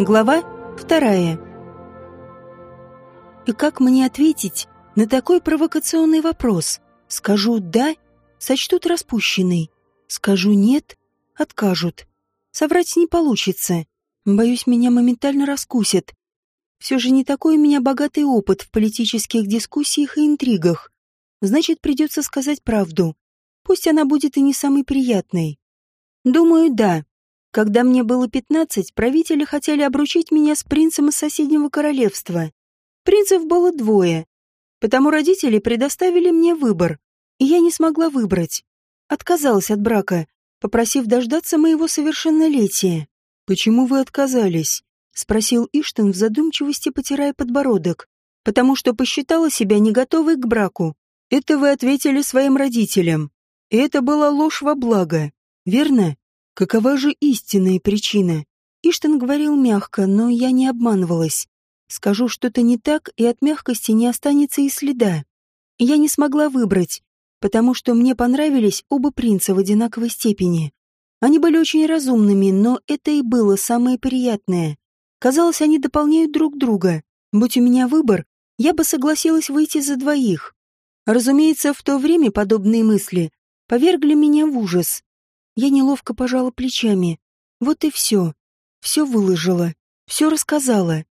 Глава вторая. И как мне ответить на такой провокационный вопрос? Скажу «да» — сочтут распущенный. Скажу «нет» — откажут. Соврать не получится. Боюсь, меня моментально раскусят. Все же не такой у меня богатый опыт в политических дискуссиях и интригах. Значит, придется сказать правду. Пусть она будет и не самой приятной. Думаю, да. Когда мне было пятнадцать, правители хотели обручить меня с принцем из соседнего королевства. Принцев было двое, потому родители предоставили мне выбор, и я не смогла выбрать. Отказалась от брака, попросив дождаться моего совершеннолетия. «Почему вы отказались?» — спросил Иштен в задумчивости, потирая подбородок. «Потому что посчитала себя не готовой к браку. Это вы ответили своим родителям. И это была ложь во благо, верно?» Какова же истинная причина? Иштен говорил мягко, но я не обманывалась. Скажу что-то не так, и от мягкости не останется и следа. Я не смогла выбрать, потому что мне понравились оба принца в одинаковой степени. Они были очень разумными, но это и было самое приятное. Казалось, они дополняют друг друга. Будь у меня выбор, я бы согласилась выйти за двоих. Разумеется, в то время подобные мысли повергли меня в ужас. Я неловко пожала плечами. Вот и все. Все выложила. Все рассказала.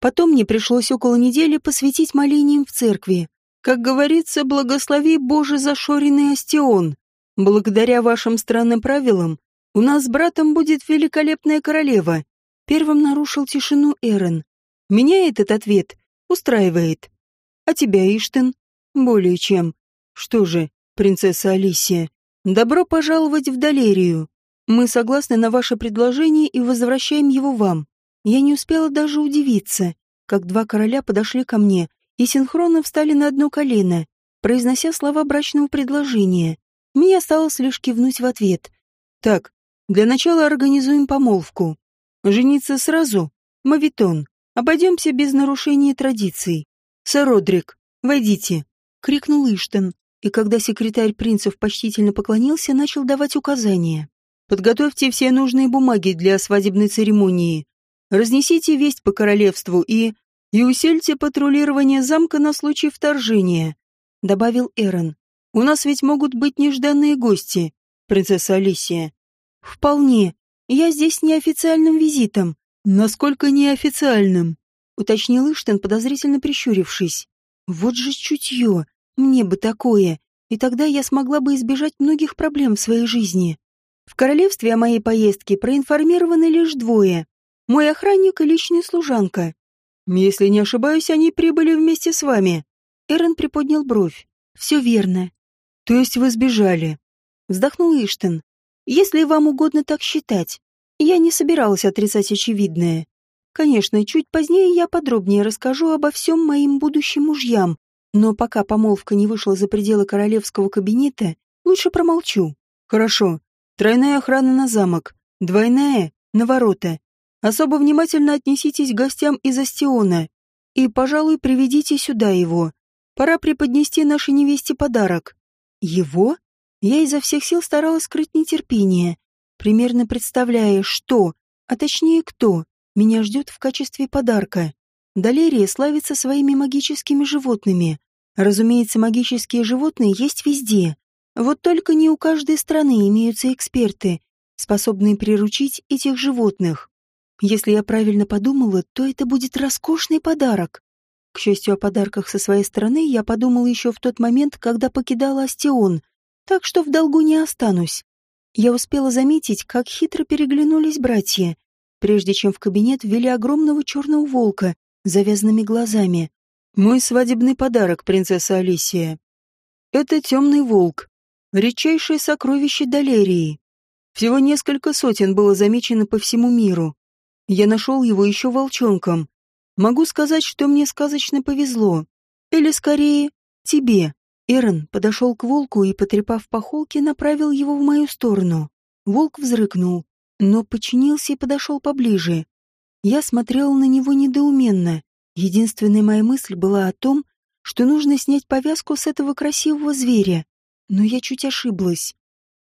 Потом мне пришлось около недели посвятить молениям в церкви. Как говорится, благослови Боже зашоренный остион. Благодаря вашим странным правилам у нас с братом будет великолепная королева. Первым нарушил тишину Эрен. Меня этот ответ устраивает. А тебя, Иштен? Более чем. Что же, принцесса Алисия, Добро пожаловать в Далерию. Мы согласны на ваше предложение и возвращаем его вам. Я не успела даже удивиться, как два короля подошли ко мне и синхронно встали на одно колено, произнося слова брачного предложения. Мне осталось лишь кивнуть в ответ. Так, для начала организуем помолвку. Жениться сразу? Мавитон. Обойдемся без нарушения традиций. Сэр Родрик, войдите, крикнул Иштен, и когда секретарь принцев почтительно поклонился, начал давать указания. «Подготовьте все нужные бумаги для свадебной церемонии. Разнесите весть по королевству и... и усильте патрулирование замка на случай вторжения», — добавил Эрон. «У нас ведь могут быть нежданные гости, принцесса Алисия». «Вполне. Я здесь неофициальным визитом». «Насколько неофициальным?» — уточнил Иштен, подозрительно прищурившись. «Вот же чутье. Мне бы такое, и тогда я смогла бы избежать многих проблем в своей жизни. В королевстве о моей поездке проинформированы лишь двое. Мой охранник и личная служанка. Если не ошибаюсь, они прибыли вместе с вами. Эрен приподнял бровь. Все верно. То есть вы сбежали? Вздохнул Иштен. Если вам угодно так считать. Я не собиралась отрицать очевидное. Конечно, чуть позднее я подробнее расскажу обо всем моим будущим мужьям, но пока помолвка не вышла за пределы королевского кабинета, лучше промолчу. Хорошо. Тройная охрана на замок, двойная — на ворота. Особо внимательно отнеситесь к гостям из Астиона. И, пожалуй, приведите сюда его. Пора преподнести нашей невесте подарок. Его? Я изо всех сил старалась скрыть нетерпение, примерно представляя, что, а точнее кто, меня ждет в качестве подарка. Далерия славится своими магическими животными. Разумеется, магические животные есть везде. Вот только не у каждой страны имеются эксперты, способные приручить этих животных. Если я правильно подумала, то это будет роскошный подарок. К счастью, о подарках со своей стороны я подумала еще в тот момент, когда покидала Астион, так что в долгу не останусь. Я успела заметить, как хитро переглянулись братья, прежде чем в кабинет ввели огромного черного волка завязанными глазами. «Мой свадебный подарок, принцесса Алисия. Это темный волк, редчайшее сокровище Далерии. Всего несколько сотен было замечено по всему миру. Я нашел его еще волчонком. Могу сказать, что мне сказочно повезло. Или, скорее, тебе». Эрон подошел к волку и, потрепав по холке, направил его в мою сторону. Волк взрыкнул, но подчинился и подошел поближе. Я смотрела на него недоуменно. Единственная моя мысль была о том, что нужно снять повязку с этого красивого зверя. Но я чуть ошиблась.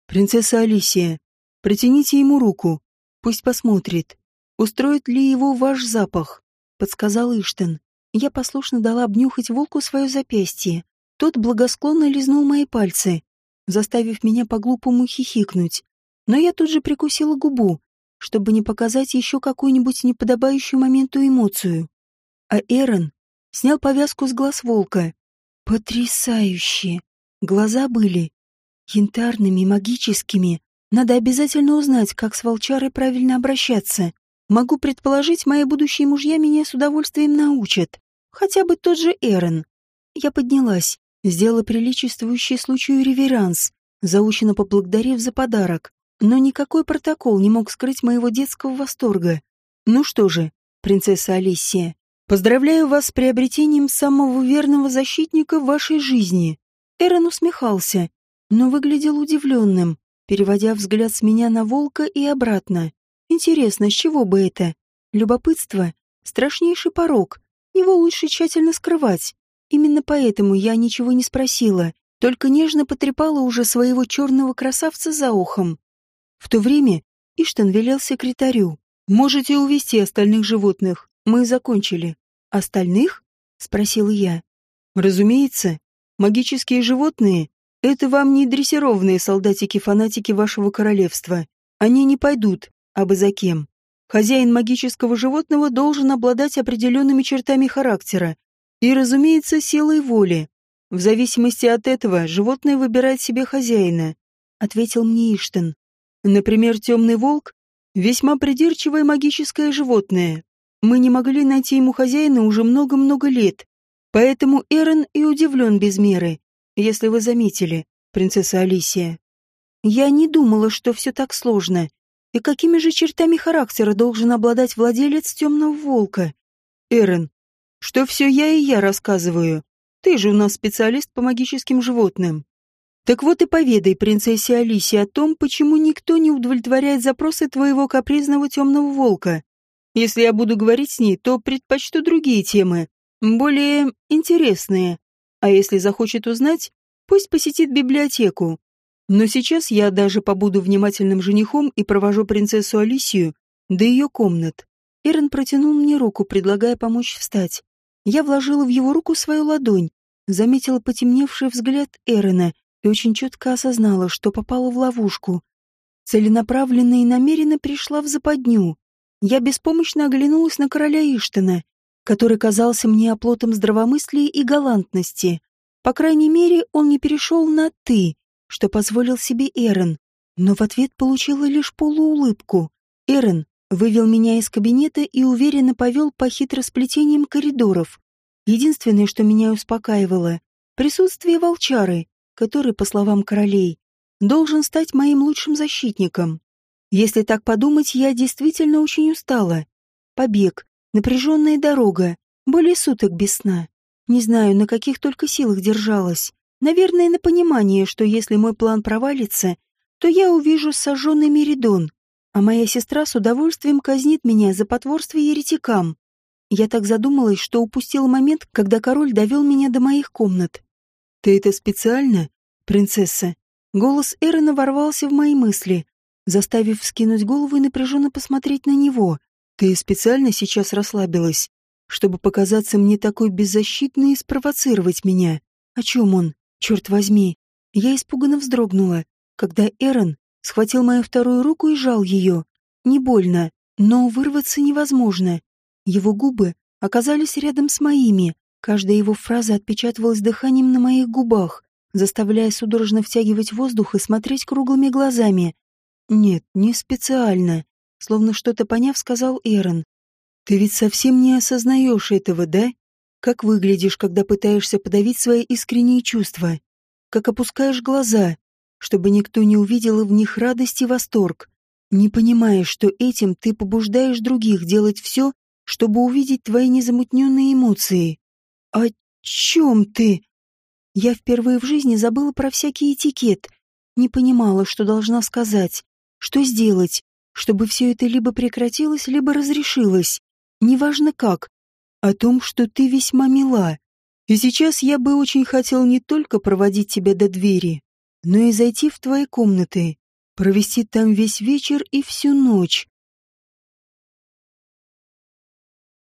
«Принцесса Алисия, протяните ему руку. Пусть посмотрит». Устроит ли его ваш запах? Подсказал Иштен. Я послушно дала обнюхать волку свое запястье. Тот благосклонно лизнул мои пальцы, заставив меня по-глупому хихикнуть. Но я тут же прикусила губу, чтобы не показать еще какую-нибудь неподобающую моменту эмоцию. А Эрон снял повязку с глаз волка. Потрясающе! Глаза были янтарными, магическими. Надо обязательно узнать, как с волчарой правильно обращаться. Могу предположить, мои будущие мужья меня с удовольствием научат. Хотя бы тот же Эрон. Я поднялась, сделала приличествующий случаю реверанс, заученно поблагодарив за подарок. Но никакой протокол не мог скрыть моего детского восторга. Ну что же, принцесса Алисия, поздравляю вас с приобретением самого верного защитника в вашей жизни. Эрон усмехался, но выглядел удивленным, переводя взгляд с меня на волка и обратно. Интересно, с чего бы это? Любопытство — страшнейший порог. Его лучше тщательно скрывать. Именно поэтому я ничего не спросила, только нежно потрепала уже своего черного красавца за ухом. В то время Иштан велел секретарю. «Можете увести остальных животных. Мы закончили». «Остальных?» — спросил я. «Разумеется. Магические животные — это вам не дрессированные солдатики-фанатики вашего королевства. Они не пойдут, а бы за кем. Хозяин магического животного должен обладать определенными чертами характера и, разумеется, силой воли. В зависимости от этого животное выбирает себе хозяина», — ответил мне Иштен. Например, темный волк — весьма придирчивое магическое животное. Мы не могли найти ему хозяина уже много-много лет, поэтому Эрон и удивлен без меры, если вы заметили, принцесса Алисия. Я не думала, что все так сложно. И какими же чертами характера должен обладать владелец темного волка? Эрон, что все я и я рассказываю. Ты же у нас специалист по магическим животным. Так вот и поведай принцессе Алисе о том, почему никто не удовлетворяет запросы твоего капризного темного волка. Если я буду говорить с ней, то предпочту другие темы, более интересные. А если захочет узнать, пусть посетит библиотеку. Но сейчас я даже побуду внимательным женихом и провожу принцессу Алисию до ее комнат. Эрен протянул мне руку, предлагая помочь встать. Я вложила в его руку свою ладонь, заметила потемневший взгляд Эрена и очень четко осознала, что попала в ловушку. Целенаправленно и намеренно пришла в западню. Я беспомощно оглянулась на короля Иштена, который казался мне оплотом здравомыслия и галантности. По крайней мере, он не перешел на «ты», что позволил себе Эрен, но в ответ получила лишь полуулыбку. Эрен вывел меня из кабинета и уверенно повел по хитросплетениям коридоров. Единственное, что меня успокаивало — присутствие волчары, который, по словам королей, должен стать моим лучшим защитником. Если так подумать, я действительно очень устала. Побег, напряженная дорога, более суток без сна. Не знаю, на каких только силах держалась. Наверное, на понимание, что если мой план провалится, то я увижу сожженный Меридон, а моя сестра с удовольствием казнит меня за потворство еретикам. Я так задумалась, что упустила момент, когда король довел меня до моих комнат. «Ты это специально, принцесса?» Голос Эрона ворвался в мои мысли, заставив вскинуть голову и напряженно посмотреть на него. «Ты специально сейчас расслабилась, чтобы показаться мне такой беззащитной и спровоцировать меня? О чем он? Черт возьми!» Я испуганно вздрогнула, когда Эрон схватил мою вторую руку и жал ее. Не больно, но вырваться невозможно. Его губы оказались рядом с моими, Каждая его фраза отпечатывалась дыханием на моих губах, заставляя судорожно втягивать воздух и смотреть круглыми глазами. «Нет, не специально», — словно что-то поняв, сказал Эрон. «Ты ведь совсем не осознаешь этого, да? Как выглядишь, когда пытаешься подавить свои искренние чувства? Как опускаешь глаза, чтобы никто не увидел в них радость и восторг? Не понимаешь, что этим ты побуждаешь других делать все, чтобы увидеть твои незамутненные эмоции. «О чем ты?» Я впервые в жизни забыла про всякий этикет, не понимала, что должна сказать, что сделать, чтобы все это либо прекратилось, либо разрешилось. Неважно как. О том, что ты весьма мила. И сейчас я бы очень хотел не только проводить тебя до двери, но и зайти в твои комнаты, провести там весь вечер и всю ночь.